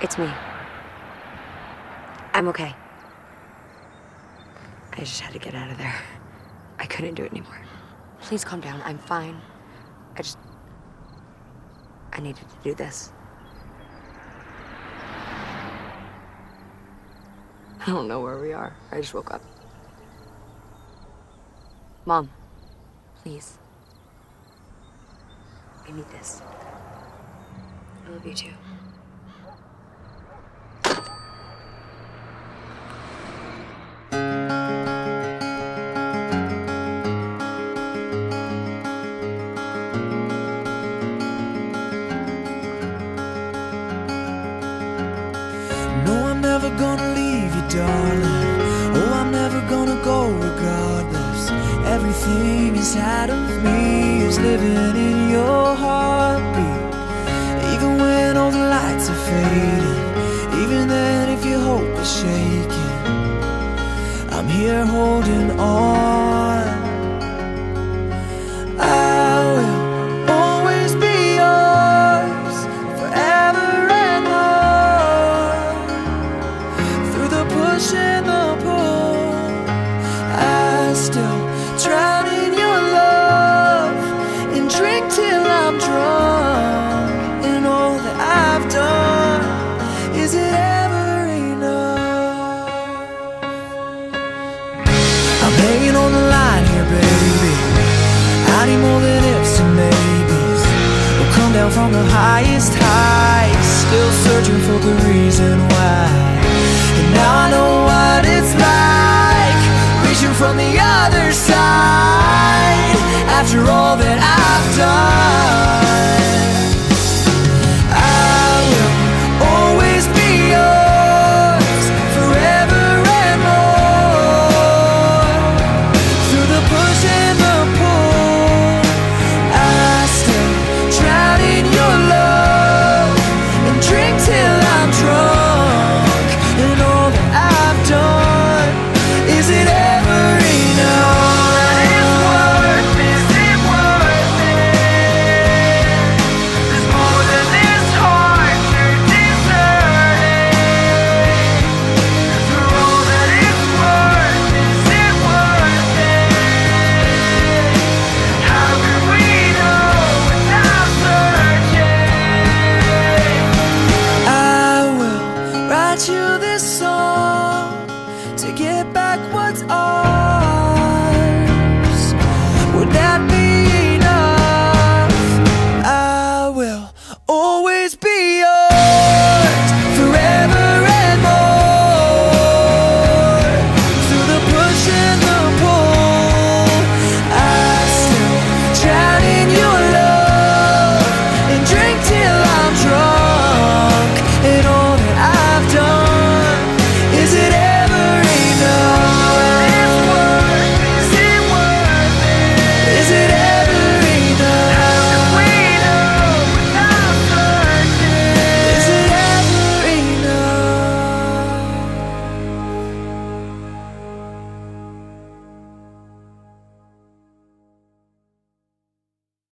It's me. I'm okay. I just had to get out of there. I couldn't do it anymore. Please calm down. I'm fine. I just. I needed to do this. I don't know where we are. I just woke up. Mom, please. I need this. I love you too. Darling. Oh, I'm never gonna go regardless. Everything inside of me is living in your heartbeat. Even when all the lights are fading, even then, if your hope is shaking, I'm here holding on. Highest heights, still searching for the reason why. And now I know what it's like, reaching from the other side. like what's ours? Would that be?